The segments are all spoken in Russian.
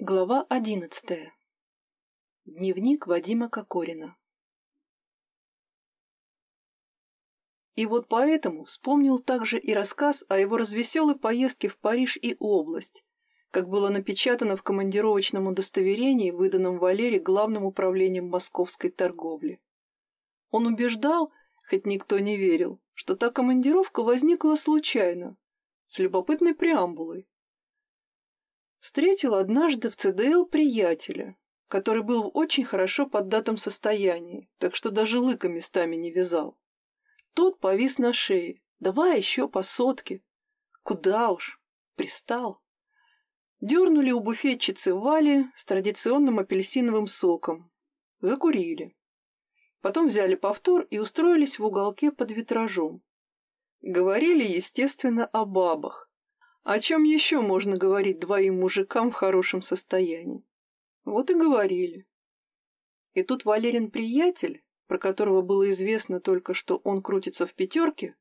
Глава одиннадцатая. Дневник Вадима Кокорина. И вот поэтому вспомнил также и рассказ о его развеселой поездке в Париж и область, как было напечатано в командировочном удостоверении, выданном Валере главным управлением московской торговли. Он убеждал, хоть никто не верил, что та командировка возникла случайно, с любопытной преамбулой. Встретил однажды в ЦДЛ приятеля, который был в очень хорошо поддатом состоянии, так что даже лыка местами не вязал. Тот повис на шее. Давай еще по сотке. Куда уж. Пристал. Дернули у буфетчицы Вали с традиционным апельсиновым соком. Закурили. Потом взяли повтор и устроились в уголке под витражом. Говорили, естественно, о бабах. О чем еще можно говорить двоим мужикам в хорошем состоянии? Вот и говорили. И тут Валерин приятель, про которого было известно только, что он крутится в пятерке,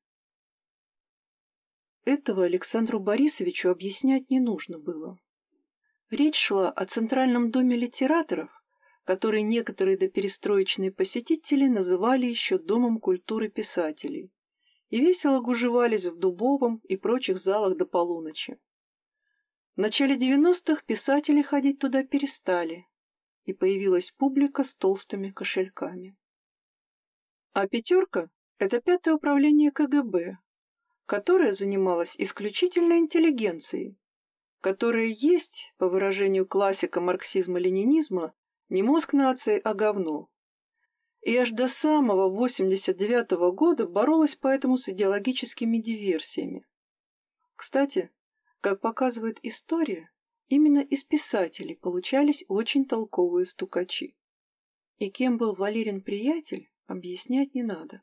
этого Александру Борисовичу объяснять не нужно было. Речь шла о Центральном доме литераторов, который некоторые доперестроечные посетители называли еще Домом культуры писателей, и весело гужевались в дубовом и прочих залах до полуночи. В начале девяностых писатели ходить туда перестали, и появилась публика с толстыми кошельками. А «пятерка» — это пятое управление КГБ, которое занималось исключительно интеллигенцией, которая есть, по выражению классика марксизма-ленинизма, не мозг нации, а говно. И аж до самого 89 -го года боролась поэтому с идеологическими диверсиями. Кстати, как показывает история, именно из писателей получались очень толковые стукачи. И кем был Валерин приятель, объяснять не надо.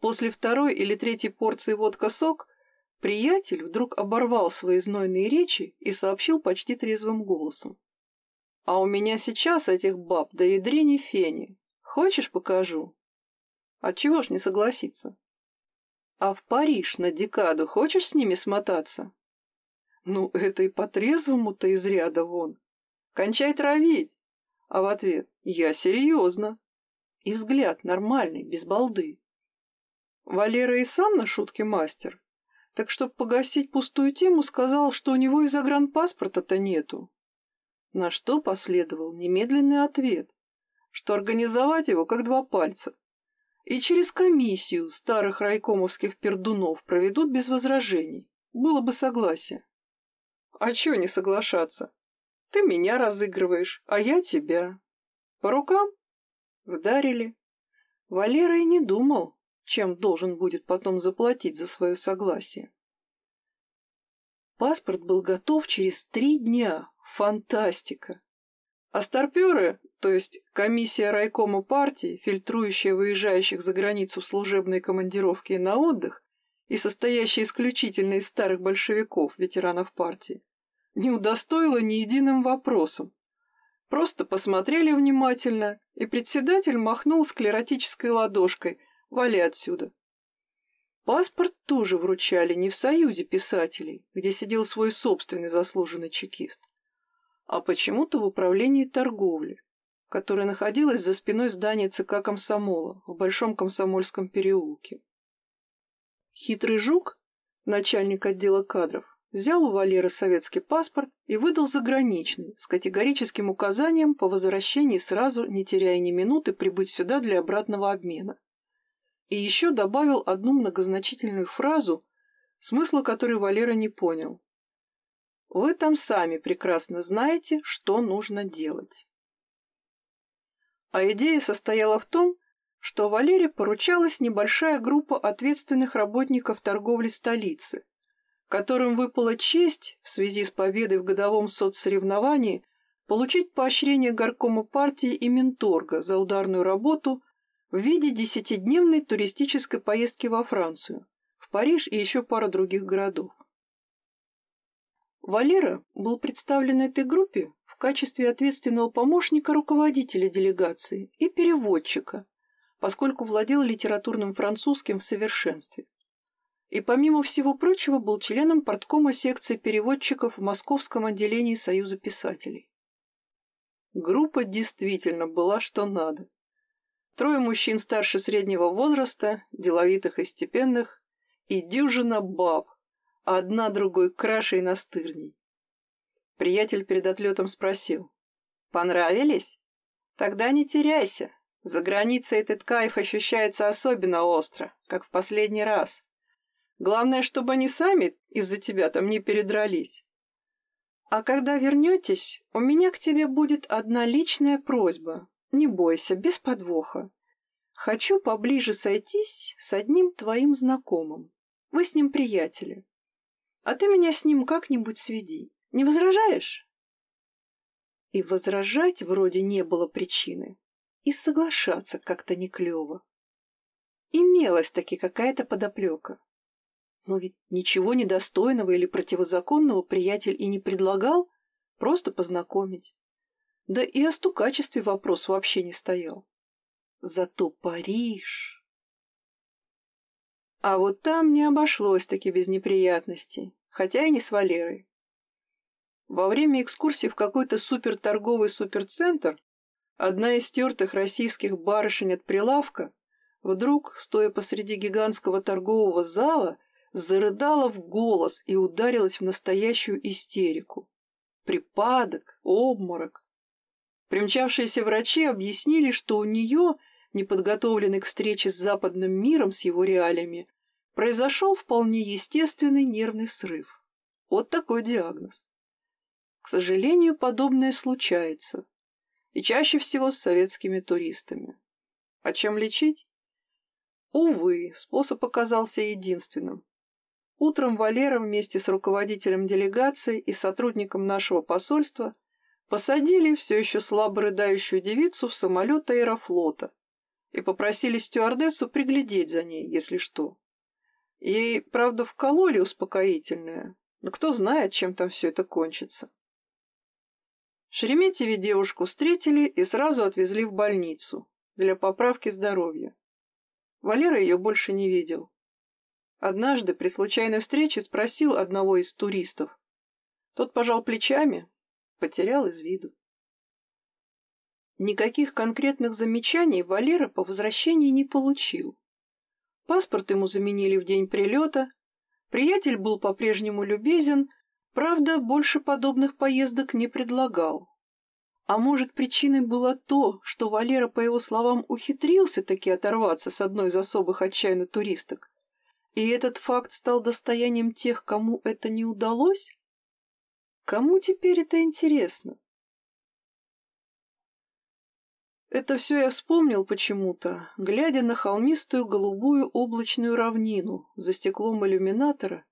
После второй или третьей порции водка-сок приятель вдруг оборвал свои знойные речи и сообщил почти трезвым голосом. «А у меня сейчас этих баб до ядрени фени. Хочешь, покажу?» «Отчего ж не согласиться?» «А в Париж на декаду хочешь с ними смотаться?» «Ну, это и по-трезвому-то из ряда вон. Кончай травить!» А в ответ «Я серьезно». И взгляд нормальный, без балды. Валера и сам на шутке мастер. Так чтоб погасить пустую тему, сказал, что у него и загранпаспорта-то нету. На что последовал немедленный ответ, что организовать его как два пальца. И через комиссию старых райкомовских пердунов проведут без возражений. Было бы согласие. А чё не соглашаться? Ты меня разыгрываешь, а я тебя. По рукам? Вдарили. Валера и не думал, чем должен будет потом заплатить за свое согласие. Паспорт был готов через три дня. Фантастика! А старперы, то есть комиссия райкома партии, фильтрующая выезжающих за границу в служебные командировки и на отдых, и состоящая исключительно из старых большевиков, ветеранов партии, не удостоила ни единым вопросом. Просто посмотрели внимательно, и председатель махнул склеротической ладошкой «Вали отсюда». Паспорт тоже вручали не в Союзе писателей, где сидел свой собственный заслуженный чекист, а почему-то в управлении торговли, которое находилось за спиной здания ЦК комсомола в Большом комсомольском переулке. Хитрый жук, начальник отдела кадров, взял у Валеры советский паспорт и выдал заграничный, с категорическим указанием по возвращении сразу, не теряя ни минуты, прибыть сюда для обратного обмена. И еще добавил одну многозначительную фразу, смысла которой Валера не понял. «Вы там сами прекрасно знаете, что нужно делать». А идея состояла в том, что Валере поручалась небольшая группа ответственных работников торговли столицы – которым выпала честь в связи с победой в годовом соцсоревновании получить поощрение горкома партии и Минторга за ударную работу в виде десятидневной туристической поездки во Францию, в Париж и еще пара других городов. Валера был представлен этой группе в качестве ответственного помощника руководителя делегации и переводчика, поскольку владел литературным французским в совершенстве. и помимо всего прочего был членом порткома секции переводчиков в Московском отделении Союза писателей. Группа действительно была что надо. Трое мужчин старше среднего возраста, деловитых и степенных, и дюжина баб, одна другой краше и настырней. Приятель перед отлетом спросил. «Понравились? Тогда не теряйся. За границей этот кайф ощущается особенно остро, как в последний раз. Главное, чтобы они сами из-за тебя там не передрались. А когда вернетесь, у меня к тебе будет одна личная просьба. Не бойся, без подвоха. Хочу поближе сойтись с одним твоим знакомым. Вы с ним приятели. А ты меня с ним как-нибудь сведи. Не возражаешь? И возражать вроде не было причины. И соглашаться как-то не клево. Имелась таки какая-то подоплека. Но ведь ничего недостойного или противозаконного приятель и не предлагал, просто познакомить. Да и о стукачестве вопрос вообще не стоял. Зато Париж... А вот там не обошлось таки без неприятностей, хотя и не с Валерой. Во время экскурсии в какой-то суперторговый суперцентр одна из стертых российских барышень от прилавка вдруг, стоя посреди гигантского торгового зала, зарыдала в голос и ударилась в настоящую истерику. Припадок, обморок. Примчавшиеся врачи объяснили, что у нее, неподготовленный к встрече с западным миром, с его реалиями, произошел вполне естественный нервный срыв. Вот такой диагноз. К сожалению, подобное случается. И чаще всего с советскими туристами. А чем лечить? Увы, способ оказался единственным. Утром Валера вместе с руководителем делегации и сотрудником нашего посольства посадили все еще слабо рыдающую девицу в самолет аэрофлота и попросили стюардессу приглядеть за ней, если что. Ей, правда, вкололи успокоительное, но кто знает, чем там все это кончится. В Шереметьеве девушку встретили и сразу отвезли в больницу для поправки здоровья. Валера ее больше не видел. Однажды при случайной встрече спросил одного из туристов. Тот пожал плечами, потерял из виду. Никаких конкретных замечаний Валера по возвращении не получил. Паспорт ему заменили в день прилета, приятель был по-прежнему любезен, правда, больше подобных поездок не предлагал. А может, причиной было то, что Валера, по его словам, ухитрился таки оторваться с одной из особых отчаянных туристок, и этот факт стал достоянием тех, кому это не удалось? Кому теперь это интересно? Это все я вспомнил почему-то, глядя на холмистую голубую облачную равнину за стеклом иллюминатора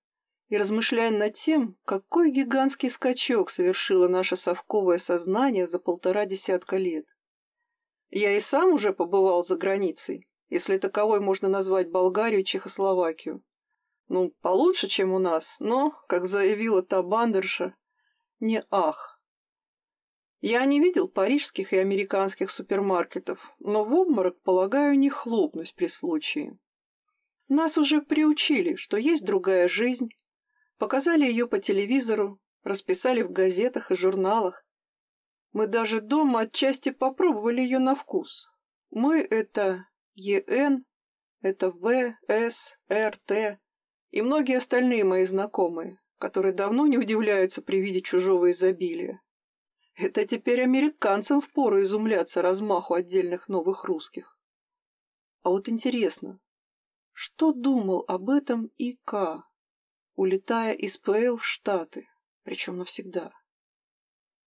и размышляя над тем, какой гигантский скачок совершило наше совковое сознание за полтора десятка лет. Я и сам уже побывал за границей, если таковой можно назвать Болгарию и Чехословакию. Ну, получше, чем у нас, но, как заявила та бандерша, не ах. Я не видел парижских и американских супермаркетов, но в обморок, полагаю, не хлопнусь при случае. Нас уже приучили, что есть другая жизнь, показали ее по телевизору, расписали в газетах и журналах. Мы даже дома отчасти попробовали ее на вкус. Мы — это ЕН, это В, С, Р, Т и многие остальные мои знакомые, которые давно не удивляются при виде чужого изобилия. Это теперь американцам впору изумляться размаху отдельных новых русских. А вот интересно, что думал об этом ИК, улетая из ПЛ в Штаты, причем навсегда?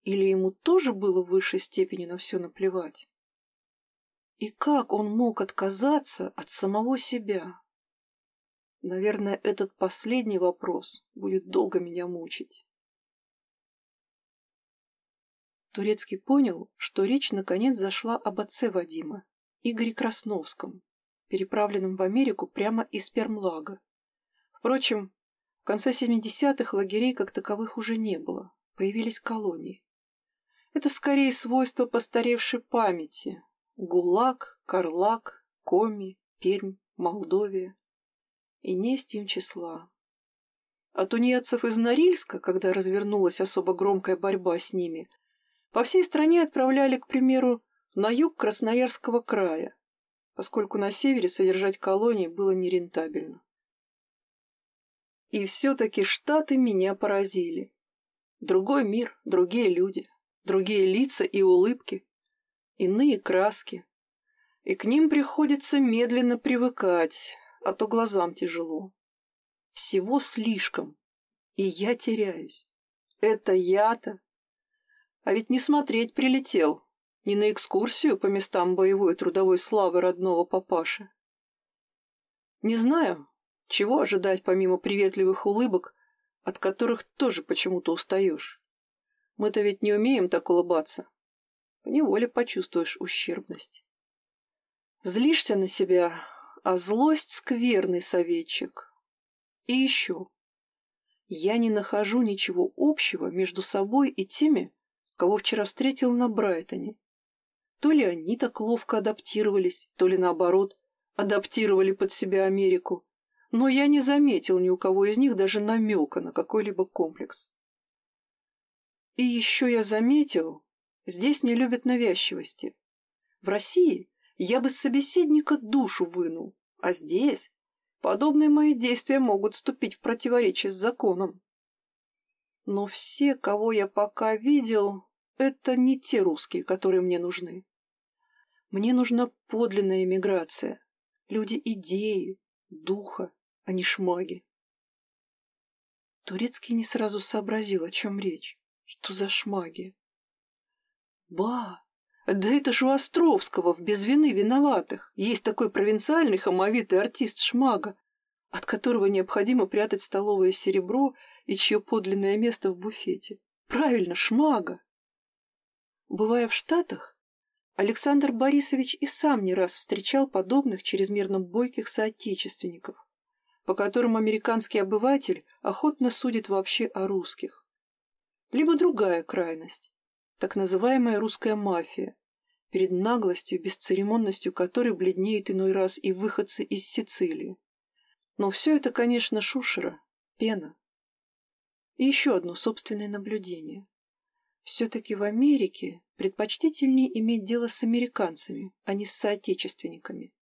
Или ему тоже было в высшей степени на все наплевать? И как он мог отказаться от самого себя? Наверное, этот последний вопрос будет долго меня мучить. Турецкий понял, что речь наконец зашла об отце Вадима, Игоре Красновском, переправленном в Америку прямо из Пермлага. Впрочем, в конце 70-х лагерей как таковых уже не было, появились колонии. Это скорее свойство постаревшей памяти, ГУЛАГ, Карлак, Коми, Пермь, Молдовия. и не с тем числа. А тунеядцев из Норильска, когда развернулась особо громкая борьба с ними, по всей стране отправляли, к примеру, на юг Красноярского края, поскольку на севере содержать колонии было нерентабельно. И все-таки Штаты меня поразили. Другой мир, другие люди, другие лица и улыбки, иные краски. И к ним приходится медленно привыкать, а то глазам тяжело. Всего слишком, и я теряюсь. Это я-то. А ведь не смотреть прилетел, не на экскурсию по местам боевой трудовой славы родного папаши. Не знаю, чего ожидать помимо приветливых улыбок от которых тоже почему-то устаешь. Мы-то ведь не умеем так улыбаться. Поневоле почувствуешь ущербность. Злишься на себя, а злость — скверный советчик. И еще. Я не нахожу ничего общего между собой и теми, кого вчера встретил на Брайтоне. То ли они так ловко адаптировались, то ли наоборот, адаптировали под себя Америку, но я не заметил ни у кого из них даже намека на какой-либо комплекс. И еще я заметил, здесь не любят навязчивости. В России я бы с собеседника душу вынул, а здесь подобные мои действия могут вступить в противоречие с законом. Но все, кого я пока видел, это не те русские, которые мне нужны. Мне нужна подлинная эмиграция, люди идеи, духа, а не шмаги. Турецкий не сразу сообразил, о чем речь. Что за шмаги? Ба! Да это же у Островского в «Без вины виноватых» есть такой провинциальный хамовитый артист Шмага, от которого необходимо прятать столовое серебро и чье подлинное место в буфете. Правильно, Шмага! Бывая в Штатах, Александр Борисович и сам не раз встречал подобных чрезмерно бойких соотечественников по которым американский обыватель охотно судит вообще о русских. Либо другая крайность, так называемая русская мафия, перед наглостью бесцеремонностью которой бледнеет иной раз и выходцы из Сицилии. Но все это, конечно, шушера, пена. И еще одно собственное наблюдение. Все-таки в Америке предпочтительнее иметь дело с американцами, а не с соотечественниками.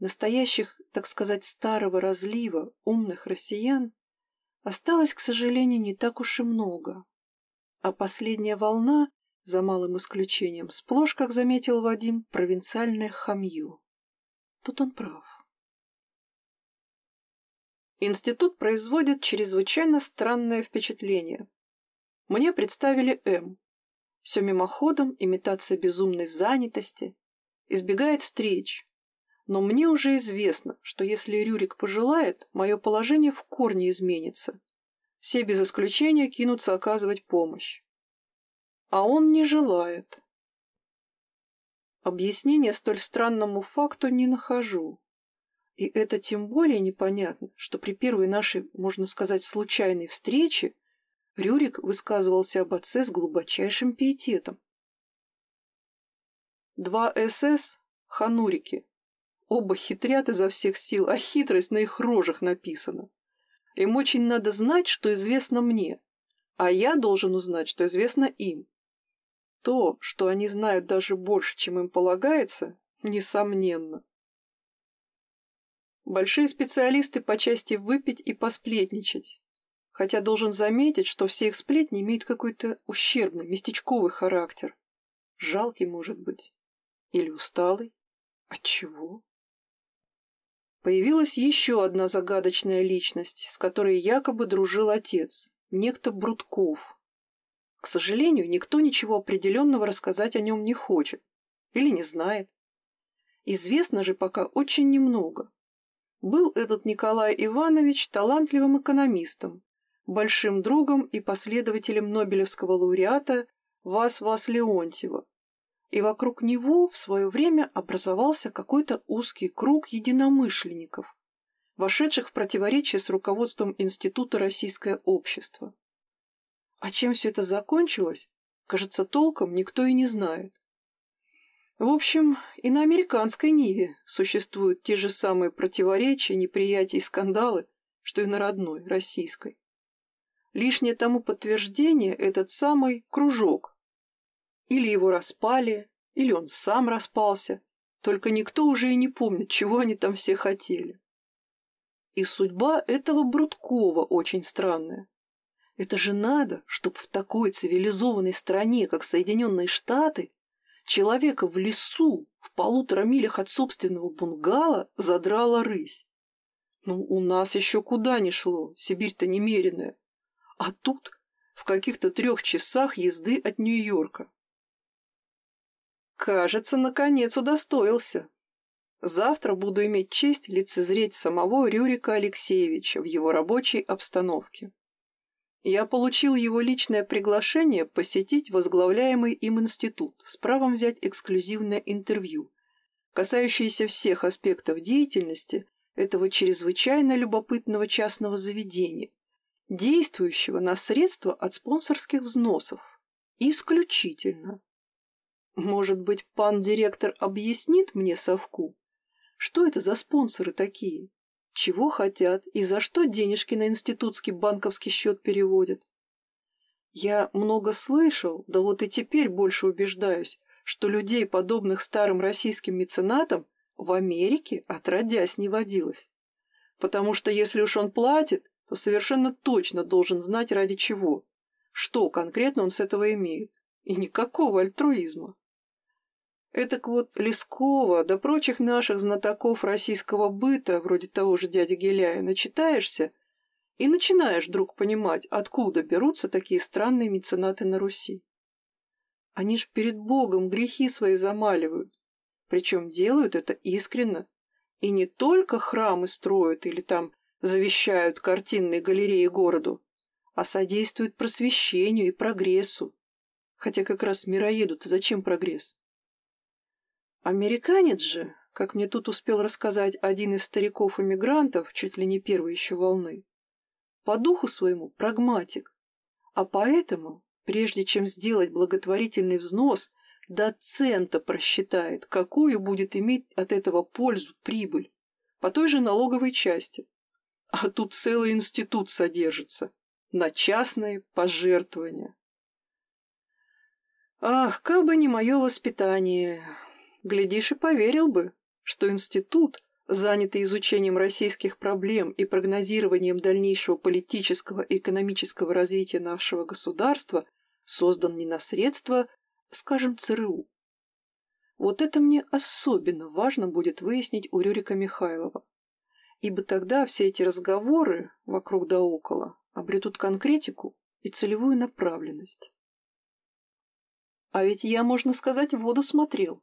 Настоящих, так сказать, старого разлива, умных россиян осталось, к сожалению, не так уж и много. А последняя волна, за малым исключением, сплошь, как заметил Вадим, провинциальное хамью. Тут он прав. Институт производит чрезвычайно странное впечатление. Мне представили М. Все мимоходом, имитация безумной занятости, избегает встреч, но мне уже известно, что если Рюрик пожелает, мое положение в корне изменится. Все без исключения кинутся оказывать помощь. А он не желает. Объяснения столь странному факту не нахожу. И это тем более непонятно, что при первой нашей, можно сказать, случайной встрече Рюрик высказывался об отце с глубочайшим пиететом. Два СС — ханурики, Оба хитрят изо всех сил, а хитрость на их рожах написана. Им очень надо знать, что известно мне, а я должен узнать, что известно им. То, что они знают даже больше, чем им полагается, несомненно. Большие специалисты по части выпить и посплетничать. Хотя должен заметить, что все их сплетни имеют какой-то ущербный, местечковый характер. Жалкий, может быть. Или усталый. Отчего? Появилась еще одна загадочная личность, с которой якобы дружил отец, некто Брутков. К сожалению, никто ничего определенного рассказать о нем не хочет или не знает. Известно же пока очень немного. Был этот Николай Иванович талантливым экономистом, большим другом и последователем Нобелевского лауреата Вас-Вас Леонтьева, и вокруг него в свое время образовался какой-то узкий круг единомышленников, вошедших в противоречие с руководством Института «Российское общество». А чем все это закончилось, кажется, толком никто и не знает. В общем, и на американской Ниве существуют те же самые противоречия, неприятия и скандалы, что и на родной, российской. Лишнее тому подтверждение этот самый кружок. Или его распали, или он сам распался, только никто уже и не помнит, чего они там все хотели. И судьба этого Брудкова очень странная. Это же надо, чтобы в такой цивилизованной стране, как Соединенные Штаты, человека в лесу в полутора милях от собственного бунгало задрала рысь. Ну, у нас еще куда ни шло, Сибирь-то немеренная. А тут в каких-то трех часах езды от Нью-Йорка. Кажется, наконец удостоился. Завтра буду иметь честь лицезреть самого Рюрика Алексеевича в его рабочей обстановке. Я получил его личное приглашение посетить возглавляемый им институт с правом взять эксклюзивное интервью, касающееся всех аспектов деятельности этого чрезвычайно любопытного частного заведения, действующего на средства от спонсорских взносов. Исключительно. Может быть, пан директор объяснит мне совку, что это за спонсоры такие? Чего хотят и за что денежки на институтский банковский счет переводят? Я много слышал, да вот и теперь больше убеждаюсь, что людей, подобных старым российским меценатам, в Америке отродясь не водилось. Потому что если уж он платит, то совершенно точно должен знать ради чего, что конкретно он с этого имеет, и никакого альтруизма. Этак вот Лескова, да прочих наших знатоков российского быта, вроде того же дяди Геляя, начитаешься и начинаешь вдруг понимать, откуда берутся такие странные меценаты на Руси. Они ж перед Богом грехи свои замаливают, причем делают это искренно, и не только храмы строят или там завещают картинные галереи городу, а содействуют просвещению и прогрессу. Хотя как раз мироеду-то зачем прогресс? Американец же, как мне тут успел рассказать один из стариков-иммигрантов, чуть ли не первой еще волны, по духу своему прагматик, а поэтому, прежде чем сделать благотворительный взнос, до цента просчитает, какую будет иметь от этого пользу, прибыль, по той же налоговой части. А тут целый институт содержится на частные пожертвования. Ах, как бы не мое воспитание, глядишь и поверил бы, что институт, занятый изучением российских проблем и прогнозированием дальнейшего политического и экономического развития нашего государства, создан не на средства, скажем, ЦРУ. Вот это мне особенно важно будет выяснить у Рюрика Михайлова. Ибо тогда все эти разговоры вокруг да около обретут конкретику и целевую направленность. А ведь я, можно сказать, в воду смотрел.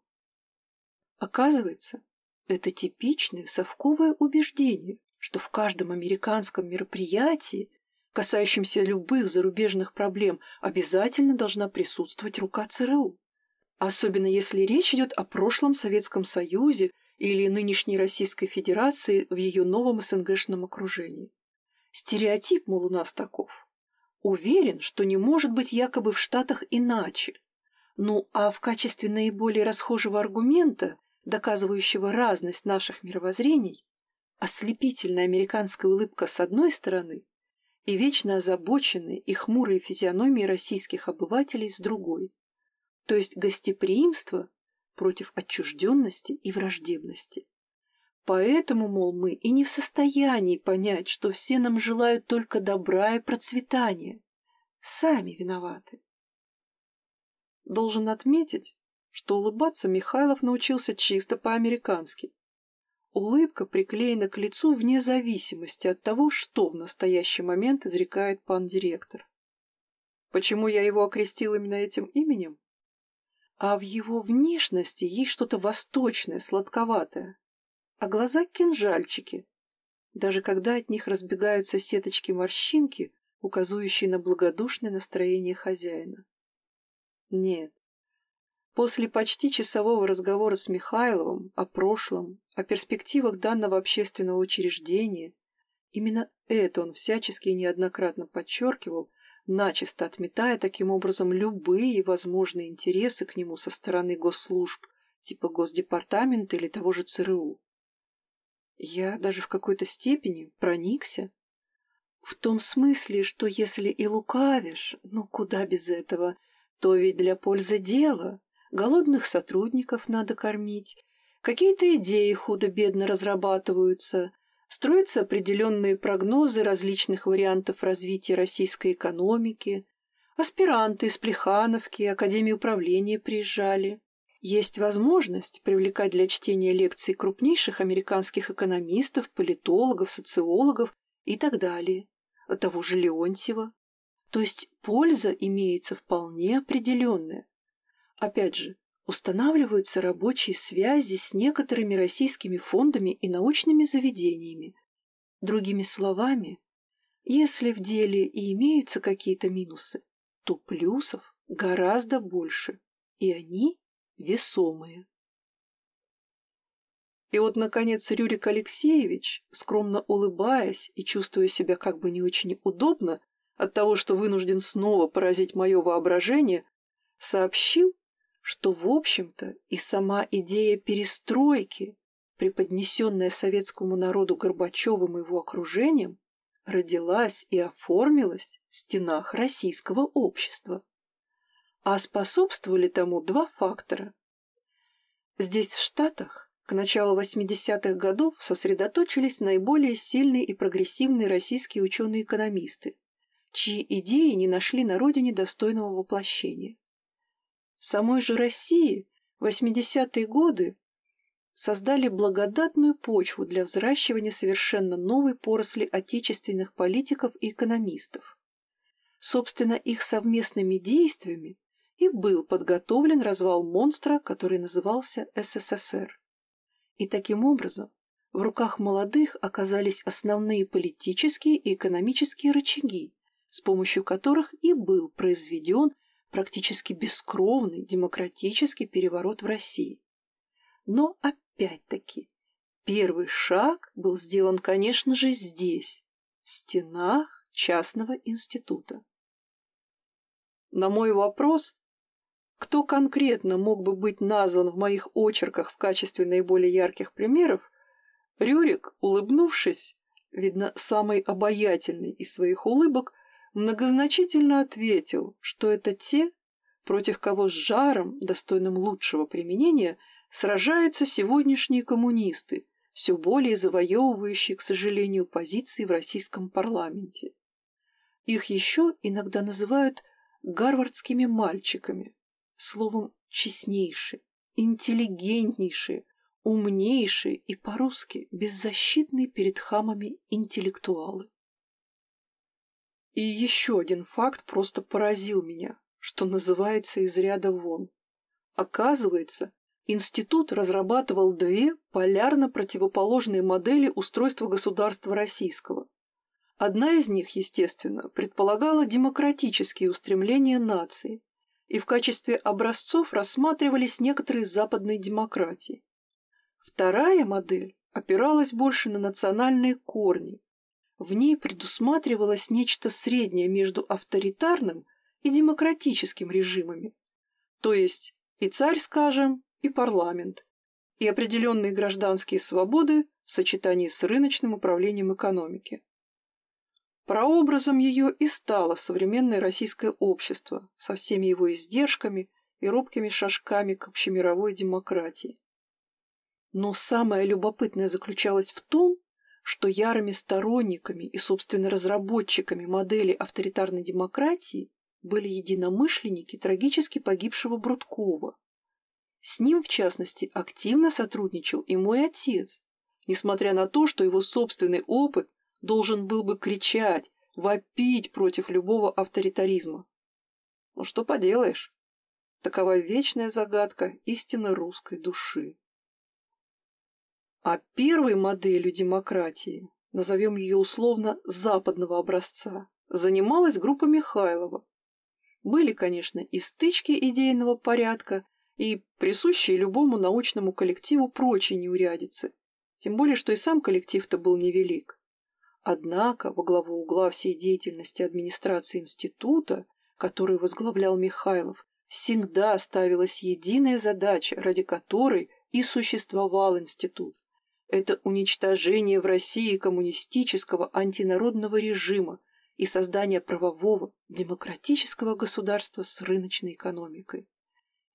Оказывается, это типичное совковое убеждение, что в каждом американском мероприятии, касающемся любых зарубежных проблем, обязательно должна присутствовать рука ЦРУ. Особенно если речь идет о прошлом Советском Союзе или нынешней Российской Федерации в ее новом СНГшном окружении. Стереотип, мол, у нас таков. Уверен, что не может быть якобы в Штатах иначе. Ну а в качестве наиболее расхожего аргумента доказывающего разность наших мировоззрений, ослепительная американская улыбка с одной стороны и вечно озабоченные и хмурые физиономии российских обывателей с другой, то есть гостеприимство против отчужденности и враждебности. Поэтому, мол, мы и не в состоянии понять, что все нам желают только добра и процветания. Сами виноваты. Должен отметить, что улыбаться Михайлов научился чисто по-американски. Улыбка приклеена к лицу вне зависимости от того, что в настоящий момент изрекает пан директор. Почему я его окрестил именно этим именем? А в его внешности есть что-то восточное, сладковатое. А глаза — кинжальчики. Даже когда от них разбегаются сеточки-морщинки, указывающие на благодушное настроение хозяина. Нет, После почти часового разговора с Михайловым о прошлом, о перспективах данного общественного учреждения, именно это он всячески и неоднократно подчеркивал, начисто отметая таким образом любые возможные интересы к нему со стороны госслужб, типа Госдепартамента или того же ЦРУ. Я даже в какой-то степени проникся. В том смысле, что если и лукавишь, ну куда без этого, то ведь для пользы дела. Голодных сотрудников надо кормить, какие-то идеи худо-бедно разрабатываются, строятся определенные прогнозы различных вариантов развития российской экономики, аспиранты из Плехановки, Академии управления приезжали. Есть возможность привлекать для чтения лекций крупнейших американских экономистов, политологов, социологов и так далее, того же Леонтьева. То есть польза имеется вполне определенная. Опять же, устанавливаются рабочие связи с некоторыми российскими фондами и научными заведениями. Другими словами, если в деле и имеются какие-то минусы, то плюсов гораздо больше, и они весомые. И вот, наконец, Рюрик Алексеевич, скромно улыбаясь и чувствуя себя как бы не очень удобно от того, что вынужден снова поразить мое воображение, сообщил, что, в общем-то, и сама идея перестройки, преподнесенная советскому народу Горбачевым и его окружением, родилась и оформилась в стенах российского общества а способствовали тому два фактора. Здесь, в Штатах, к началу 80-х годов сосредоточились наиболее сильные и прогрессивные российские ученые-экономисты, чьи идеи не нашли на родине достойного воплощения. В самой же России в 80-е годы создали благодатную почву для взращивания совершенно новой поросли отечественных политиков и экономистов. Собственно, их совместными действиями и был подготовлен развал монстра, который назывался СССР. И таким образом в руках молодых оказались основные политические и экономические рычаги, с помощью которых и был произведен практически бескровный демократический переворот в России. Но опять-таки, первый шаг был сделан, конечно же, здесь, в стенах частного института. На мой вопрос, кто конкретно мог бы быть назван в моих очерках в качестве наиболее ярких примеров, Рюрик, улыбнувшись, видно, самый обаятельный из своих улыбок, многозначительно ответил, что это те, против кого с жаром, достойным лучшего применения, сражаются сегодняшние коммунисты, все более завоевывающие, к сожалению, позиции в российском парламенте. Их еще иногда называют гарвардскими мальчиками, словом, честнейшие, интеллигентнейшие, умнейшие и по-русски беззащитные перед хамами интеллектуалы. И еще один факт просто поразил меня, что называется из ряда вон. Оказывается, институт разрабатывал две полярно противоположные модели устройства государства российского. Одна из них, естественно, предполагала демократические устремления нации, и в качестве образцов рассматривались некоторые западные демократии. Вторая модель опиралась больше на национальные корни. В ней предусматривалось нечто среднее между авторитарным и демократическим режимами, то есть и царь, скажем, и парламент, и определенные гражданские свободы в сочетании с рыночным управлением экономики. Прообразом ее и стало современное российское общество со всеми его издержками и робкими шажками к общемировой демократии. Но самое любопытное заключалось в том, что ярыми сторонниками и, собственно, разработчиками модели авторитарной демократии были единомышленники трагически погибшего Брудкова. С ним, в частности, активно сотрудничал и мой отец, несмотря на то, что его собственный опыт должен был бы кричать, вопить против любого авторитаризма. Ну что поделаешь, такова вечная загадка истинно русской души. А первой моделью демократии, назовем ее условно западного образца, занималась группа Михайлова. Были, конечно, и стычки идейного порядка, и присущие любому научному коллективу прочие неурядицы, тем более, что и сам коллектив-то был невелик. Однако во главу угла всей деятельности администрации института, который возглавлял Михайлов, всегда ставилась единая задача, ради которой и существовал институт. Это уничтожение в России коммунистического антинародного режима и создание правового демократического государства с рыночной экономикой.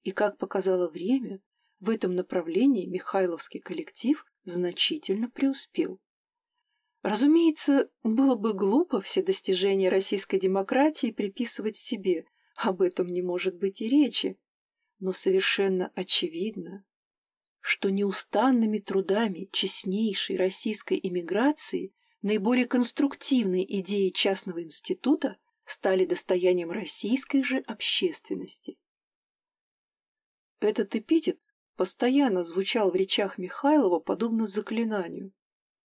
И, как показало время, в этом направлении Михайловский коллектив значительно преуспел. Разумеется, было бы глупо все достижения российской демократии приписывать себе, об этом не может быть и речи. Но совершенно очевидно, что неустанными трудами честнейшей российской эмиграции наиболее конструктивные идеи частного института стали достоянием российской же общественности. Этот эпитет постоянно звучал в речах Михайлова подобно заклинанию.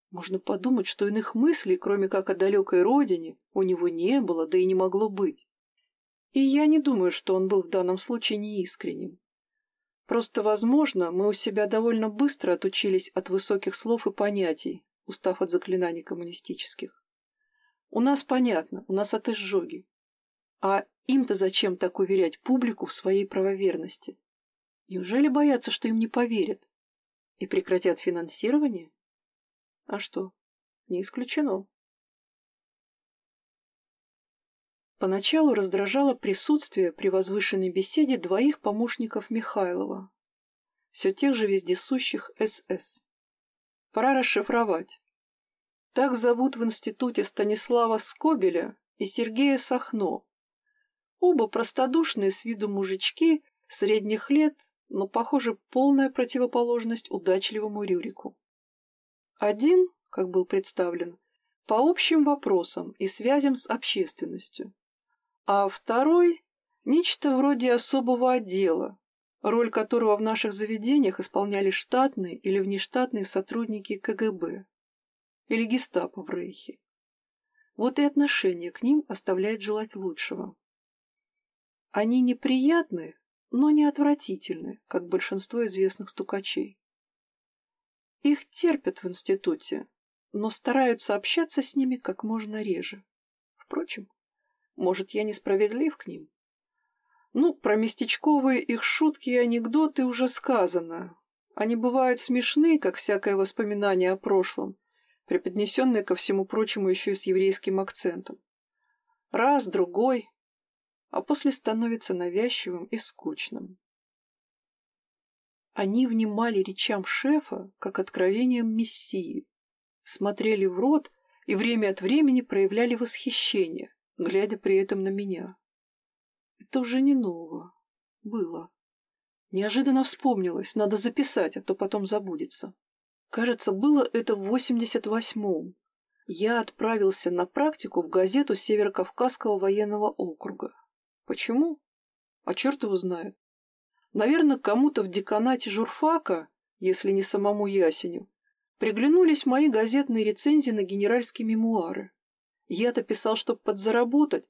Можно подумать, что иных мыслей, кроме как о далекой родине, у него не было, да и не могло быть. И я не думаю, что он был в данном случае неискренним. Просто, возможно, мы у себя довольно быстро отучились от высоких слов и понятий, устав от заклинаний коммунистических. У нас понятно, у нас от изжоги. А им-то зачем так уверять публику в своей правоверности? Неужели боятся, что им не поверят? И прекратят финансирование? А что? Не исключено. Поначалу раздражало присутствие при возвышенной беседе двоих помощников Михайлова, все тех же вездесущих СС. Пора расшифровать. Так зовут в институте Станислава Скобеля и Сергея Сахно. Оба простодушные с виду мужички средних лет, но, похоже, полная противоположность удачливому Рюрику. Один, как был представлен, по общим вопросам и связям с общественностью, а второй – нечто вроде особого отдела, роль которого в наших заведениях исполняли штатные или внештатные сотрудники КГБ или гестапо в Рейхе. Вот и отношение к ним оставляет желать лучшего. Они неприятны, но не отвратительны, как большинство известных стукачей. Их терпят в институте, но стараются общаться с ними как можно реже. Впрочем, может, я несправедлив к ним? Ну, про местечковые их шутки и анекдоты уже сказано. Они бывают смешны, как всякое воспоминание о прошлом, преподнесенное ко всему прочему еще и с еврейским акцентом. Раз, другой, а после становится навязчивым и скучным. Они внимали речам шефа, как откровением мессии, смотрели в рот и время от времени проявляли восхищение, глядя при этом на меня. Это уже не ново. Было. Неожиданно вспомнилось, надо записать, а то потом забудется. Кажется, было это в 88-м. Я отправился на практику в газету Северокавказского военного округа. Почему? А черт его знает. Наверное, кому-то в деканате журфака, если не самому Ясеню, приглянулись мои газетные рецензии на генеральские мемуары. Я-то писал, чтобы подзаработать,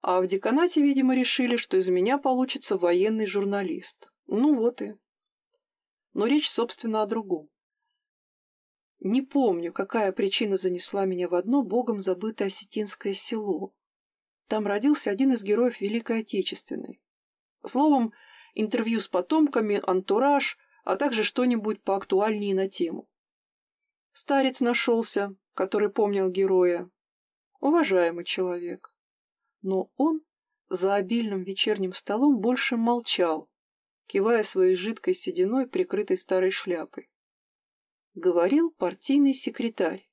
а в деканате, видимо, решили, что из меня получится военный журналист. Ну вот и. Но речь, собственно, о другом. Не помню, какая причина занесла меня в одно богом забытое осетинское село. Там родился один из героев Великой Отечественной. Словом, интервью с потомками, антураж, а также что-нибудь поактуальнее на тему. Старец нашелся, который помнил героя. Уважаемый человек. Но он за обильным вечерним столом больше молчал, кивая своей жидкой сединой, прикрытой старой шляпой. Говорил партийный секретарь,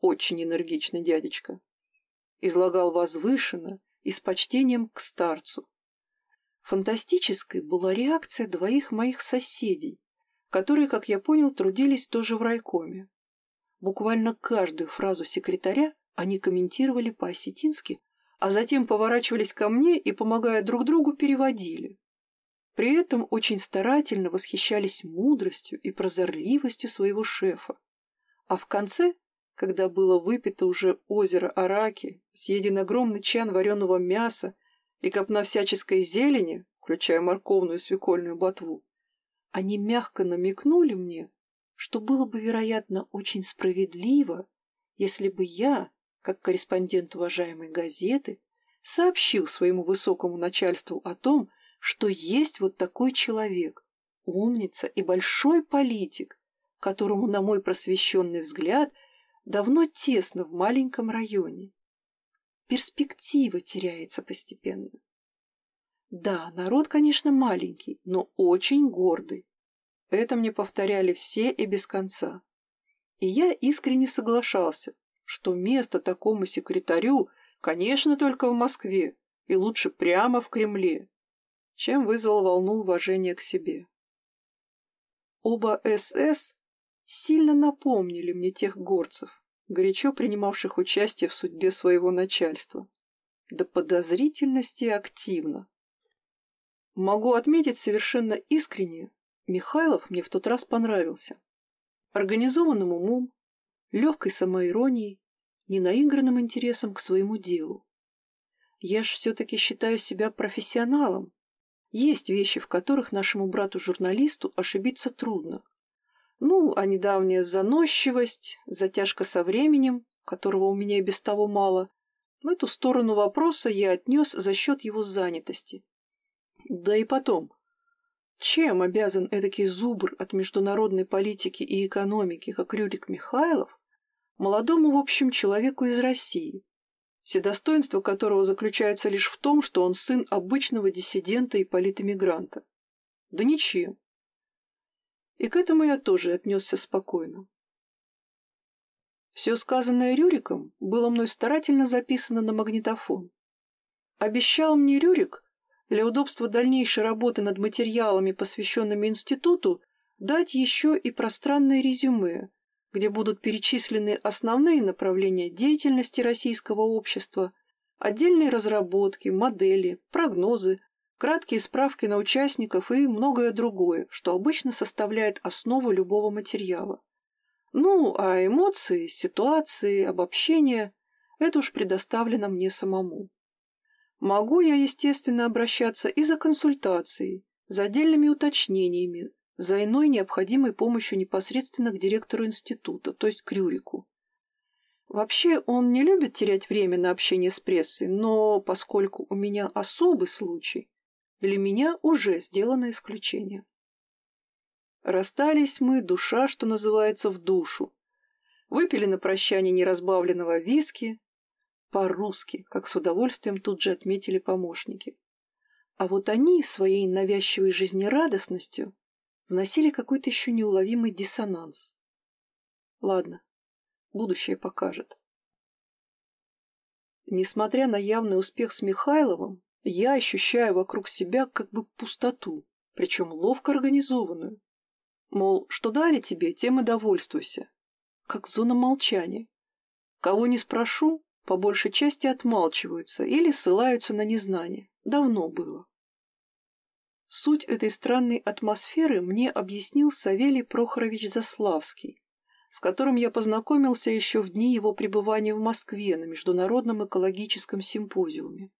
очень энергичный дядечка. Излагал возвышенно и с почтением к старцу, Фантастической была реакция двоих моих соседей, которые, как я понял, трудились тоже в райкоме. Буквально каждую фразу секретаря они комментировали по-осетински, а затем поворачивались ко мне и, помогая друг другу, переводили. При этом очень старательно восхищались мудростью и прозорливостью своего шефа. А в конце, когда было выпито уже озеро Араки, съеден огромный чан вареного мяса и копна всяческой зелени, включая морковную и свекольную ботву, они мягко намекнули мне, что было бы, вероятно, очень справедливо, если бы я, как корреспондент уважаемой газеты, сообщил своему высокому начальству о том, что есть вот такой человек, умница и большой политик, которому, на мой просвещенный взгляд, давно тесно в маленьком районе. Перспектива теряется постепенно. Да, народ, конечно, маленький, но очень гордый. Это мне повторяли все и без конца. И я искренне соглашался, что место такому секретарю, конечно, только в Москве, и лучше прямо в Кремле, чем вызвал волну уважения к себе. Оба СС сильно напомнили мне тех горцев, горячо принимавших участие в судьбе своего начальства. До подозрительности активно. Могу отметить совершенно искренне, Михайлов мне в тот раз понравился. Организованным умом, легкой самоиронией, ненаигранным интересом к своему делу. Я ж все-таки считаю себя профессионалом. Есть вещи, в которых нашему брату-журналисту ошибиться трудно. Ну, а недавняя заносчивость, затяжка со временем, которого у меня и без того мало, в эту сторону вопроса я отнес за счет его занятости. Да и потом, чем обязан эдакий зубр от международной политики и экономики, как Рюрик Михайлов, молодому, в общем, человеку из России, все достоинства которого заключаются лишь в том, что он сын обычного диссидента и политэмигранта? Да ничем. И к этому я тоже отнесся спокойно. Все сказанное Рюриком было мной старательно записано на магнитофон. Обещал мне Рюрик для удобства дальнейшей работы над материалами, посвященными институту, дать еще и пространное резюме, где будут перечислены основные направления деятельности российского общества, отдельные разработки, модели, прогнозы, краткие справки на участников и многое другое, что обычно составляет основу любого материала. Ну, а эмоции, ситуации, обобщения – это уж предоставлено мне самому. Могу я, естественно, обращаться и за консультацией, за отдельными уточнениями, за иной необходимой помощью непосредственно к директору института, то есть к Рюрику. Вообще, он не любит терять время на общение с прессой, но поскольку у меня особый случай, для меня уже сделано исключение. Расстались мы, душа, что называется, в душу. Выпили на прощание неразбавленного виски, по-русски, как с удовольствием тут же отметили помощники. А вот они своей навязчивой жизнерадостностью вносили какой-то еще неуловимый диссонанс. Ладно, будущее покажет. Несмотря на явный успех с Михайловым, я ощущаю вокруг себя как бы пустоту, причем ловко организованную. Мол, что дали тебе, тем и довольствуйся. Как зона молчания. Кого не спрошу, по большей части отмалчиваются или ссылаются на незнание. Давно было. Суть этой странной атмосферы мне объяснил Савелий Прохорович Заславский, с которым я познакомился еще в дни его пребывания в Москве на Международном экологическом симпозиуме.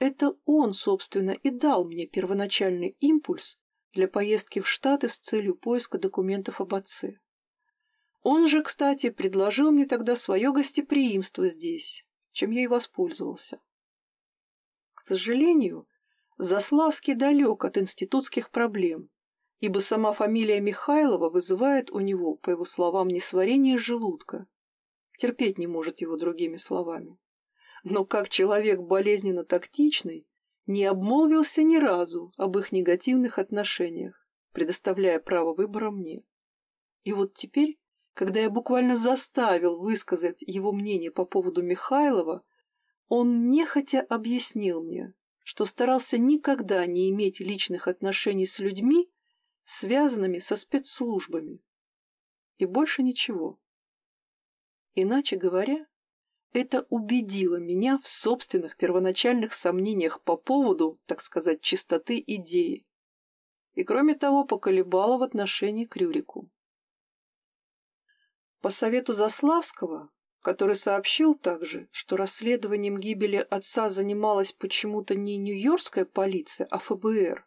Это он, собственно, и дал мне первоначальный импульс для поездки в Штаты с целью поиска документов об отце. Он же, кстати, предложил мне тогда свое гостеприимство здесь, чем я и воспользовался. К сожалению, Заславский далек от институтских проблем, ибо сама фамилия Михайлова вызывает у него, по его словам, несварение желудка. Терпеть не может его другими словами но как человек болезненно тактичный, не обмолвился ни разу об их негативных отношениях, предоставляя право выбора мне. И вот теперь, когда я буквально заставил высказать его мнение по поводу Михайлова, он нехотя объяснил мне, что старался никогда не иметь личных отношений с людьми, связанными со спецслужбами. И больше ничего. Иначе говоря, это убедило меня в собственных первоначальных сомнениях по поводу, так сказать, чистоты идеи. И кроме того, поколебало в отношении к Рюрику. По совету Заславского, который сообщил также, что расследованием гибели отца занималась почему-то не нью-йоркская полиция, а ФБР,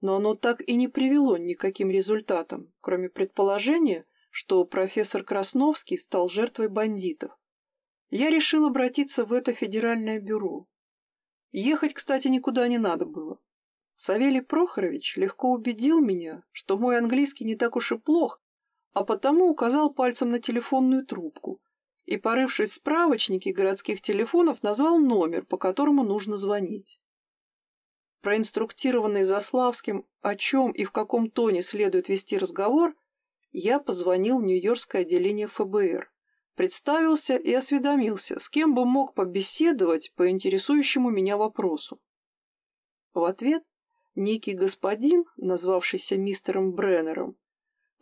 но оно так и не привело никаким результатам, кроме предположения, что профессор Красновский стал жертвой бандитов, я решил обратиться в это федеральное бюро. Ехать, кстати, никуда не надо было. Савелий Прохорович легко убедил меня, что мой английский не так уж и плох, а потому указал пальцем на телефонную трубку и, порывшись в справочнике городских телефонов, назвал номер, по которому нужно звонить. Проинструктированный Заславским, о чем и в каком тоне следует вести разговор, я позвонил в Нью-Йоркское отделение ФБР, представился и осведомился, с кем бы мог побеседовать по интересующему меня вопросу. В ответ некий господин, назвавшийся мистером Бреннером,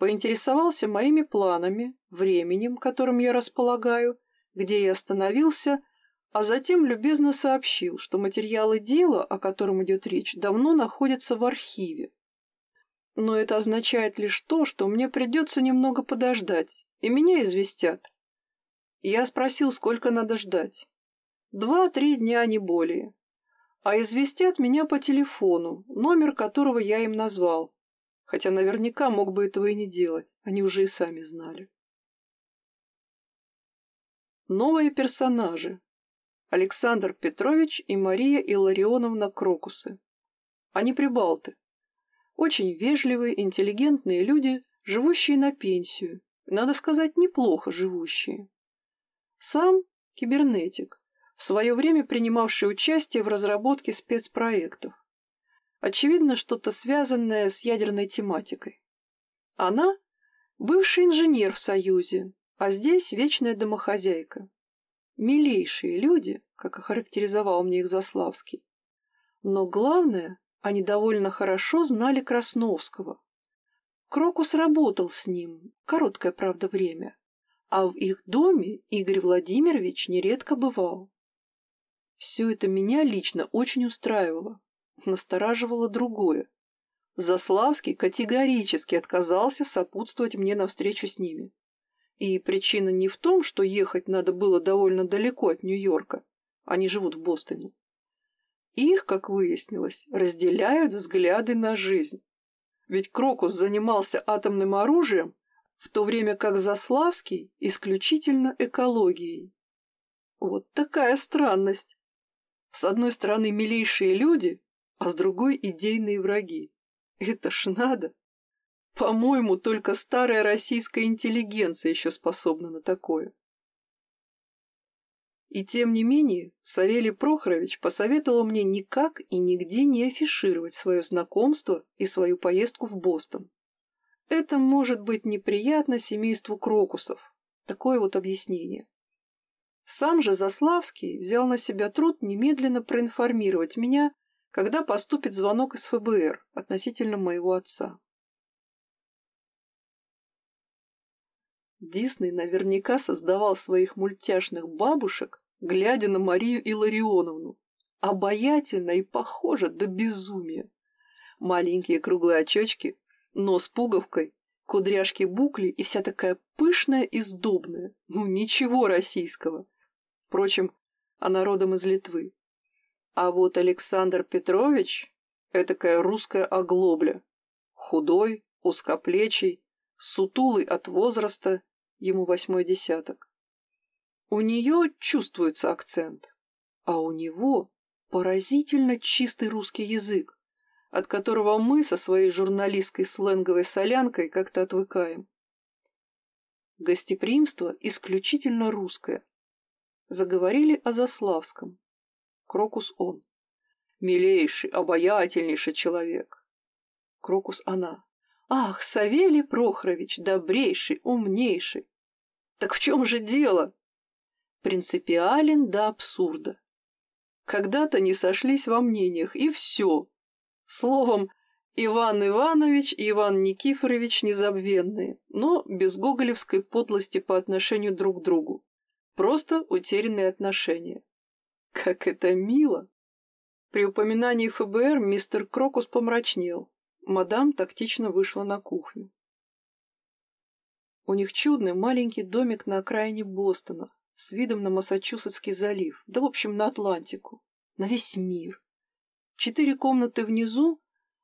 поинтересовался моими планами, временем, которым я располагаю, где я остановился, а затем любезно сообщил, что материалы дела, о котором идет речь, давно находятся в архиве. Но это означает лишь то, что мне придется немного подождать, и меня известят. Я спросил, сколько надо ждать. Два-три дня, не более а известят меня по телефону, номер которого я им назвал. Хотя наверняка мог бы этого и не делать, они уже и сами знали. Новые персонажи. Александр Петрович и Мария Илларионовна Крокусы. Они прибалты. Очень вежливые, интеллигентные люди, живущие на пенсию. Надо сказать, неплохо живущие. Сам кибернетик в свое время принимавший участие в разработке спецпроектов. Очевидно, что-то связанное с ядерной тематикой. Она – бывший инженер в Союзе, а здесь вечная домохозяйка. Милейшие люди, как охарактеризовал мне их Заславский. Но главное, они довольно хорошо знали Красновского. Крокус работал с ним, короткое, правда, время, а в их доме Игорь Владимирович нередко бывал. Все это меня лично очень устраивало. Настораживало другое. Заславский категорически отказался сопутствовать мне на встречу с ними. И причина не в том, что ехать надо было довольно далеко от Нью-Йорка. Они живут в Бостоне. Их, как выяснилось, разделяют взгляды на жизнь. Ведь Крокус занимался атомным оружием, в то время как Заславский исключительно экологией. Вот такая странность. С одной стороны милейшие люди, а с другой идейные враги. Это ж надо. По-моему, только старая российская интеллигенция еще способна на такое. И тем не менее, Савелий Прохорович посоветовал мне никак и нигде не афишировать свое знакомство и свою поездку в Бостон. Это может быть неприятно семейству Крокусов. Такое вот объяснение. Сам же Заславский взял на себя труд немедленно проинформировать меня, когда поступит звонок из ФБР относительно моего отца. Дисней наверняка создавал своих мультяшных бабушек, глядя на Марию Илларионовну. Обаятельно и похоже до безумия. Маленькие круглые очечки, нос пуговкой, кудряшки-букли и вся такая пышная и сдобная. Ну, ничего российского. Впрочем, она родом из Литвы. А вот Александр Петрович — этакая русская оглобля. Худой, узкоплечий, сутулый от возраста, ему восьмой десяток. У нее чувствуется акцент, а у него поразительно чистый русский язык, от которого мы со своей журналистской сленговой солянкой как-то отвыкаем. Гостеприимство исключительно русское, Заговорили о Заславском. Крокус он. Милейший, обаятельнейший человек. Крокус она. Ах, Савелий Прохорович, добрейший, умнейший. Так в чем же дело? Принципиален до абсурда. Когда-то не сошлись во мнениях, и все. Словом, Иван Иванович и Иван Никифорович незабвенные, но без гоголевской подлости по отношению друг к другу. Просто утерянные отношения. Как это мило! При упоминании ФБР мистер Крокус помрачнел. Мадам тактично вышла на кухню. У них чудный маленький домик на окраине Бостона с видом на Массачусетский залив, да, в общем, на Атлантику, на весь мир. Четыре комнаты внизу,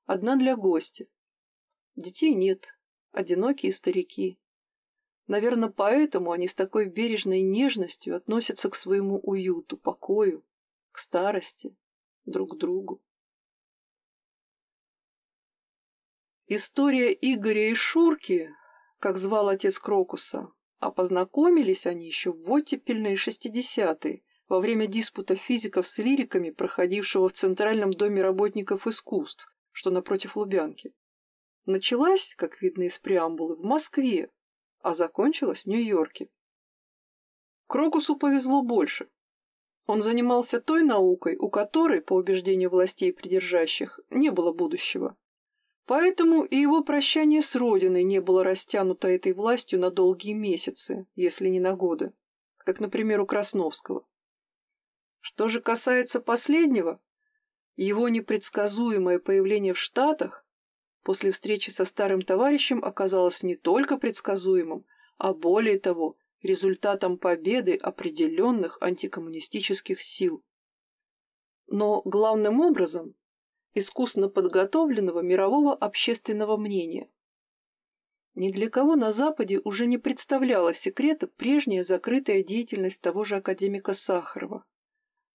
одна для гостя. Детей нет, одинокие старики. Наверное, поэтому они с такой бережной нежностью относятся к своему уюту, покою, к старости, друг к другу. История Игоря и Шурки, как звал отец Крокуса, а познакомились они еще в оттепельные шестидесятые, во время диспута физиков с лириками, проходившего в Центральном доме работников искусств, что напротив Лубянки. Началась, как видно из преамбулы, в Москве, а закончилась в Нью-Йорке. Крокусу повезло больше. Он занимался той наукой, у которой, по убеждению властей придержащих, не было будущего. Поэтому и его прощание с Родиной не было растянуто этой властью на долгие месяцы, если не на годы, как, например, у Красновского. Что же касается последнего, его непредсказуемое появление в Штатах после встречи со старым товарищем оказалось не только предсказуемым, а более того, результатом победы определенных антикоммунистических сил. Но главным образом искусно подготовленного мирового общественного мнения. Ни для кого на Западе уже не представляла секрета прежняя закрытая деятельность того же академика Сахарова,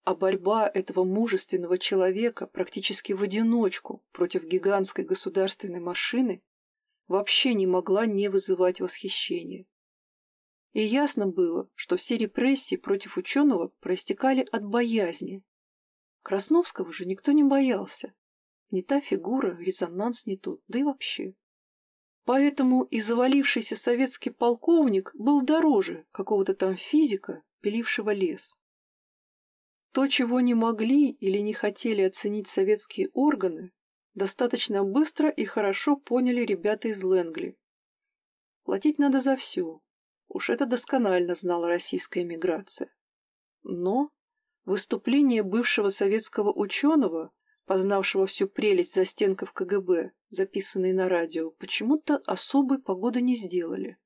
а борьба этого мужественного человека практически в одиночку против гигантской государственной машины вообще не могла не вызывать восхищения. И ясно было, что все репрессии против ученого проистекали от боязни. Красновского же никто не боялся. Не та фигура, резонанс не тот, да и вообще. Поэтому и завалившийся советский полковник был дороже какого-то там физика, пилившего лес. То, чего не могли или не хотели оценить советские органы, достаточно быстро и хорошо поняли ребята из Лэнгли. Платить надо за все. Уж это досконально знала российская эмиграция. Но выступление бывшего советского ученого познавшего всю прелесть застенков КГБ, записанные на радио, почему-то особой погоды не сделали.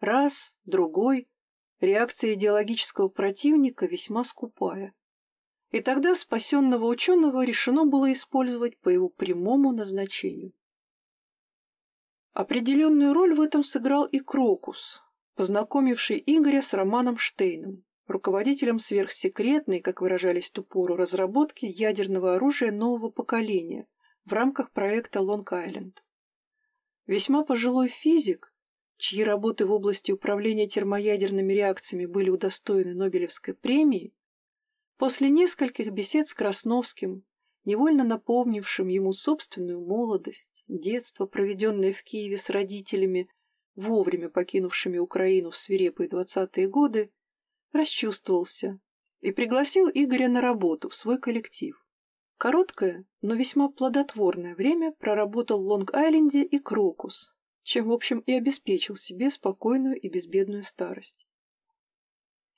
Раз, другой, реакция идеологического противника весьма скупая. И тогда спасенного ученого решено было использовать по его прямому назначению. Определенную роль в этом сыграл и Крокус, познакомивший Игоря с Романом Штейном, руководителем сверхсекретной, как выражались в ту пору, разработки ядерного оружия нового поколения в рамках проекта Лонг-Айленд. Весьма пожилой физик, чьи работы в области управления термоядерными реакциями были удостоены Нобелевской премии, после нескольких бесед с Красновским, невольно напомнившим ему собственную молодость, детство, проведенное в Киеве с родителями, вовремя покинувшими Украину в свирепые двадцатые годы, расчувствовался и пригласил Игоря на работу в свой коллектив. Короткое, но весьма плодотворное время проработал в Лонг-Айленде и Крокус, чем, в общем, и обеспечил себе спокойную и безбедную старость.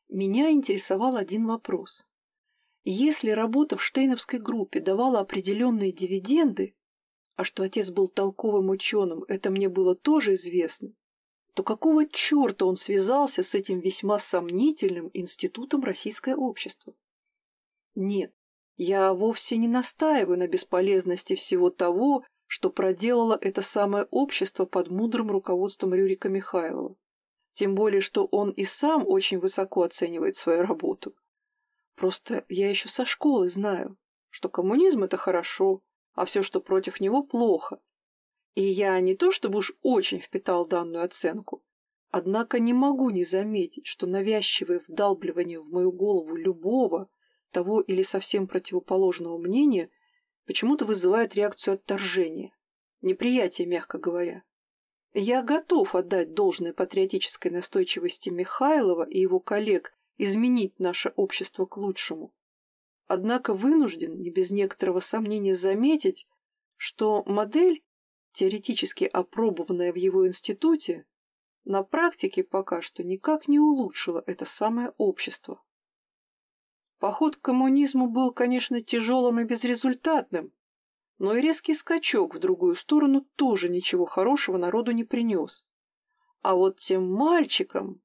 Меня интересовал один вопрос. Если работа в Штейновской группе давала определенные дивиденды, а что отец был толковым ученым, это мне было тоже известно, то какого черта он связался с этим весьма сомнительным институтом российское общество? Нет, я вовсе не настаиваю на бесполезности всего того, что проделало это самое общество под мудрым руководством Рюрика Михайлова. Тем более, что он и сам очень высоко оценивает свою работу. Просто я еще со школы знаю, что коммунизм – это хорошо, а все, что против него, плохо. И я не то чтобы уж очень впитал данную оценку, однако не могу не заметить, что навязчивое вдалбливание в мою голову любого, того или совсем противоположного мнения почему-то вызывает реакцию отторжения, неприятие, мягко говоря. Я готов отдать должное патриотической настойчивости Михайлова и его коллег изменить наше общество к лучшему. Однако вынужден, не без некоторого сомнения, заметить, что модель, теоретически опробованная в его институте, на практике пока что никак не улучшила это самое общество. Поход к коммунизму был, конечно, тяжелым и безрезультатным, но и резкий скачок в другую сторону тоже ничего хорошего народу не принес. А вот тем мальчикам,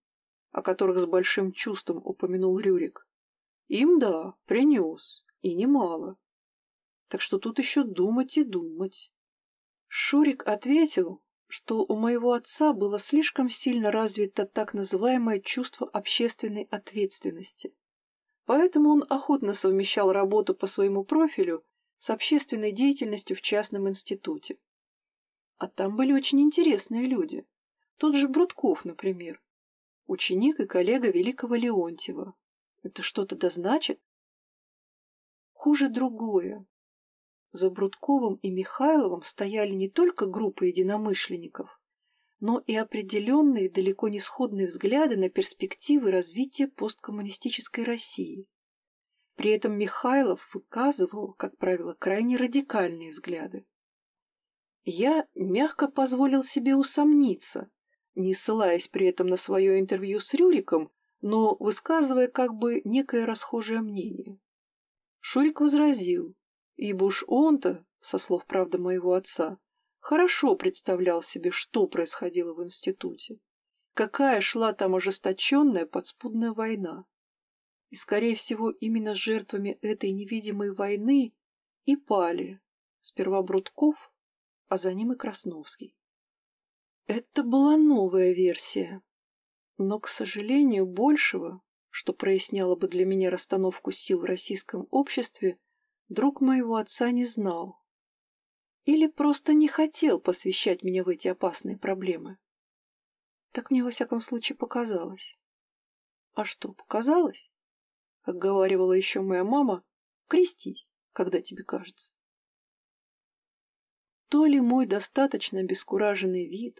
о которых с большим чувством упомянул Рюрик, им, да, принес, и немало. Так что тут еще думать и думать. Шурик ответил, что у моего отца было слишком сильно развито так называемое чувство общественной ответственности. Поэтому он охотно совмещал работу по своему профилю с общественной деятельностью в частном институте. А там были очень интересные люди. Тот же Брудков, например. Ученик и коллега великого Леонтьева. Это что-то да значит? Хуже другое. За Брудковым и Михайловым стояли не только группы единомышленников, но и определенные далеко не сходные взгляды на перспективы развития посткоммунистической России. При этом Михайлов выказывал, как правило, крайне радикальные взгляды. Я мягко позволил себе усомниться, не ссылаясь при этом на свое интервью с Рюриком, но высказывая как бы некое расхожее мнение. Шурик возразил, ибо уж он-то, со слов правда моего отца, хорошо представлял себе, что происходило в институте, какая шла там ожесточенная подспудная война. И, скорее всего, именно жертвами этой невидимой войны и пали сперва Брудков, а за ним и Красновский. Это была новая версия, но, к сожалению, большего, что проясняло бы для меня расстановку сил в российском обществе, друг моего отца не знал. Или просто не хотел посвящать меня в эти опасные проблемы. Так мне во всяком случае показалось. А что, показалось? Как говаривала еще моя мама, крестись, когда тебе кажется. То ли мой достаточно обескураженный вид,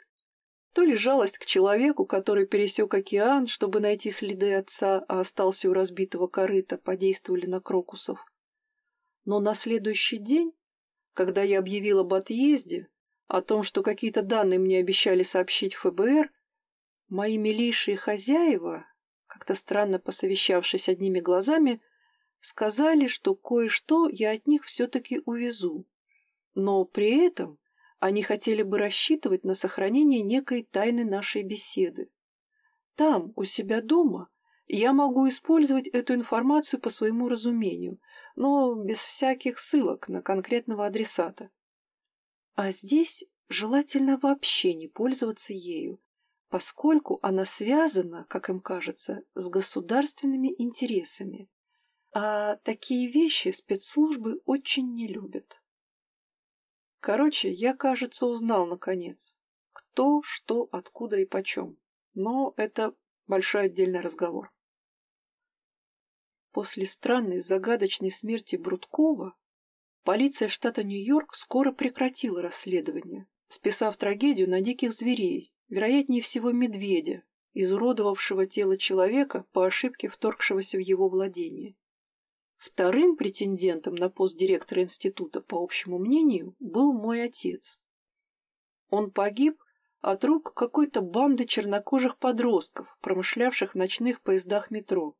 то ли жалость к человеку, который пересек океан, чтобы найти следы отца, а остался у разбитого корыта, подействовали на крокусов. Но на следующий день, когда я объявил об отъезде, о том, что какие-то данные мне обещали сообщить ФБР, мои милейшие хозяева, как-то странно посовещавшись одними глазами, сказали, что кое-что я от них все-таки увезу. Но при этом они хотели бы рассчитывать на сохранение некой тайны нашей беседы. Там, у себя дома, я могу использовать эту информацию по своему разумению – но без всяких ссылок на конкретного адресата. А здесь желательно вообще не пользоваться ею, поскольку она связана, как им кажется, с государственными интересами. А такие вещи спецслужбы очень не любят. Короче, я, кажется, узнал наконец, кто, что, откуда и почем. Но это большой отдельный разговор. После странной загадочной смерти Брудкова полиция штата Нью-Йорк скоро прекратила расследование, списав трагедию на диких зверей, вероятнее всего медведя, изуродовавшего тело человека по ошибке вторгшегося в его владение. Вторым претендентом на пост директора института, по общему мнению, был мой отец. Он погиб от рук какой-то банды чернокожих подростков, промышлявших в ночных поездах метро.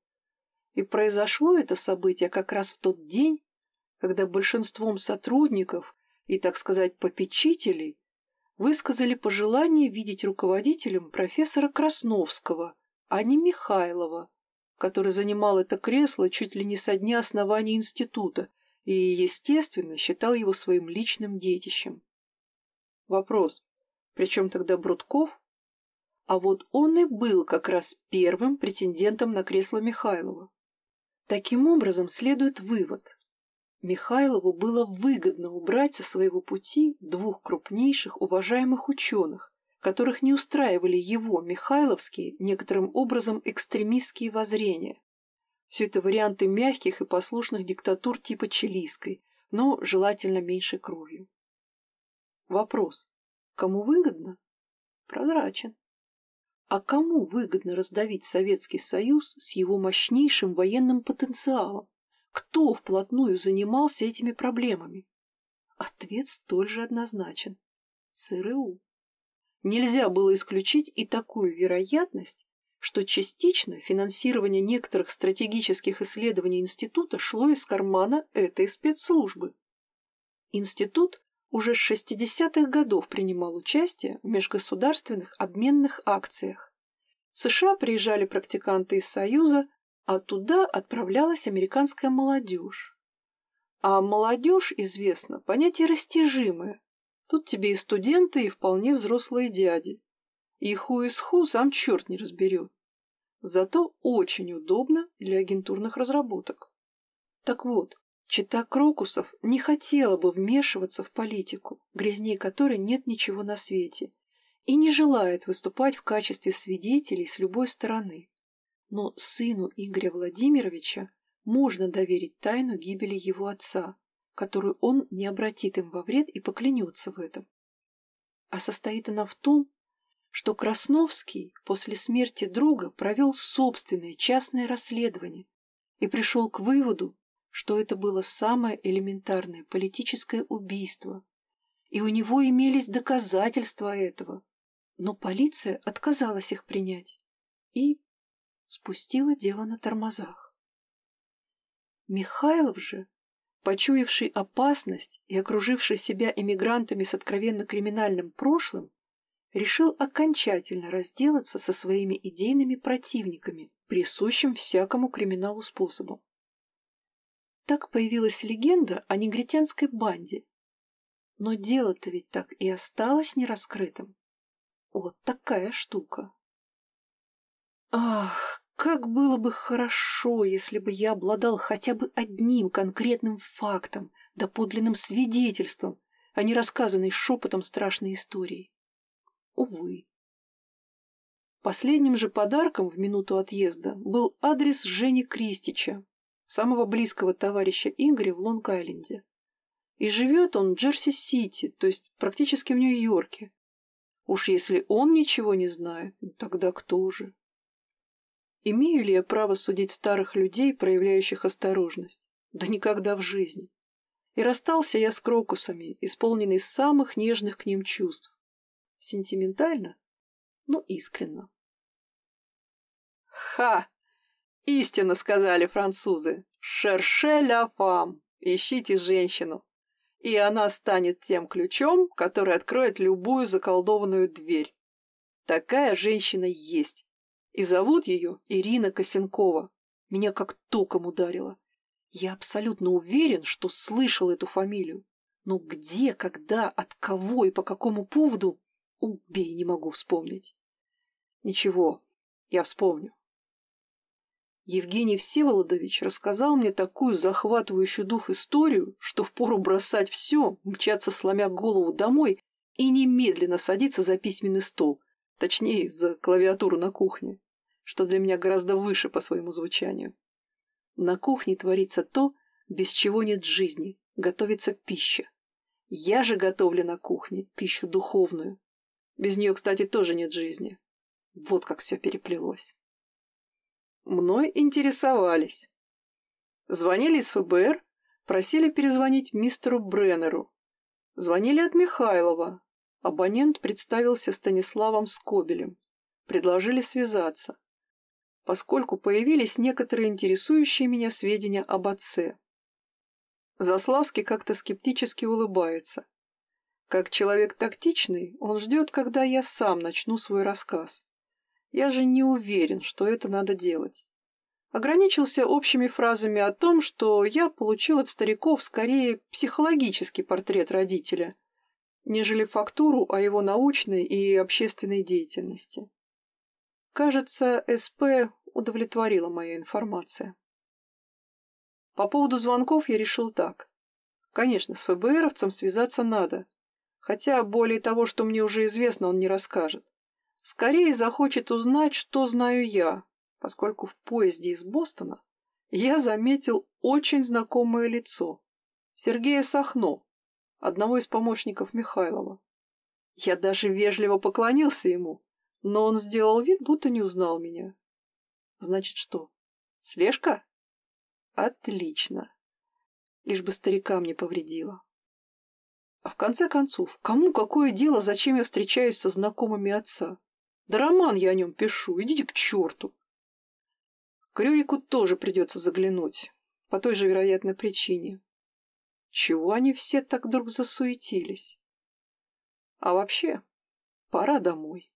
И произошло это событие как раз в тот день, когда большинством сотрудников и, так сказать, попечителей высказали пожелание видеть руководителем профессора Красновского, а не Михайлова, который занимал это кресло чуть ли не со дня основания института и, естественно, считал его своим личным детищем. Вопрос, при чем тогда Брудков? А вот он и был как раз первым претендентом на кресло Михайлова. Таким образом, следует вывод. Михайлову было выгодно убрать со своего пути двух крупнейших уважаемых ученых, которых не устраивали его, михайловские, некоторым образом экстремистские воззрения. Все это варианты мягких и послушных диктатур типа чилийской, но желательно меньшей кровью. Вопрос. Кому выгодно? Прозрачен. А кому выгодно раздавить Советский Союз с его мощнейшим военным потенциалом? Кто вплотную занимался этими проблемами? Ответ столь же однозначен. ЦРУ. Нельзя было исключить и такую вероятность, что частично финансирование некоторых стратегических исследований института шло из кармана этой спецслужбы. Институт уже с 60-х годов принимал участие в межгосударственных обменных акциях. В США приезжали практиканты из Союза, а туда отправлялась американская молодежь. А молодежь, известно, понятие растяжимое. Тут тебе и студенты, и вполне взрослые дяди. И ху из ху сам черт не разберет. Зато очень удобно для агентурных разработок. Так вот, Чита Крокусов не хотела бы вмешиваться в политику, грязней которой нет ничего на свете, и не желает выступать в качестве свидетелей с любой стороны. Но сыну Игоря Владимировича можно доверить тайну гибели его отца, которую он не обратит им во вред и поклянется в этом. А состоит она в том, что Красновский после смерти друга провел собственное частное расследование и пришел к выводу, что это было самое элементарное политическое убийство, и у него имелись доказательства этого, но полиция отказалась их принять и спустила дело на тормозах. Михайлов же, почуявший опасность и окруживший себя эмигрантами с откровенно криминальным прошлым, решил окончательно разделаться со своими идейными противниками, присущим всякому криминалу способом. Так появилась легенда о негритянской банде. Но дело-то ведь так и осталось нераскрытым. Вот такая штука. Ах, как было бы хорошо, если бы я обладал хотя бы одним конкретным фактом, да подлинным свидетельством, а не рассказанной шепотом страшной историей. Увы. Последним же подарком в минуту отъезда был адрес Жени Кристича, самого близкого товарища Игоря в Лонг-Айленде. И живет он в Джерси-Сити, то есть практически в Нью-Йорке. Уж если он ничего не знает, тогда кто же? Имею ли я право судить старых людей, проявляющих осторожность? Да никогда в жизни. И расстался я с крокусами, исполненный самых нежных к ним чувств. Сентиментально, но искренно. «Ха! Истинно сказали французы! Шерше ля фам! Ищите женщину! И она станет тем ключом, который откроет любую заколдованную дверь. Такая женщина есть, и зовут ее Ирина Косенкова. Меня как током ударило. Я абсолютно уверен, что слышал эту фамилию. Но где, когда, от кого и по какому поводу, убей, не могу вспомнить. Ничего, я вспомню. Евгений Всеволодович рассказал мне такую захватывающую дух историю, что впору бросать все, мчаться сломя голову домой и немедленно садиться за письменный стол, точнее, за клавиатуру на кухне что для меня гораздо выше по своему звучанию. На кухне творится то, без чего нет жизни, готовится пища. Я же готовлю на кухне пищу духовную. Без нее, кстати, тоже нет жизни. Вот как все переплелось. Мной интересовались. Звонили из ФБР, просили перезвонить мистеру Бреннеру. Звонили от Михайлова. Абонент представился Станиславом Скобелем. Предложили связаться поскольку появились некоторые интересующие меня сведения об отце. Заславский как-то скептически улыбается. Как человек тактичный, он ждет, когда я сам начну свой рассказ. Я же не уверен, что это надо делать. Ограничился общими фразами о том, что я получил от стариков скорее психологический портрет родителя, нежели фактуру о его научной и общественной деятельности. Кажется, СП удовлетворила моя информация. По поводу звонков я решил так. Конечно, с ФБРовцем связаться надо, хотя более того, что мне уже известно, он не расскажет. Скорее захочет узнать, что знаю я, поскольку в поезде из Бостона я заметил очень знакомое лицо. Сергея Сахно, одного из помощников Михайлова. Я даже вежливо поклонился ему, но он сделал вид, будто не узнал меня. Значит что, слежка? Отлично. Лишь бы старикам не повредила. А в конце концов, кому какое дело, зачем я встречаюсь со знакомыми отца? Да роман я о нем пишу, идите к черту. К Рюрику тоже придется заглянуть, по той же вероятной причине. Чего они все так вдруг засуетились? А вообще, пора домой.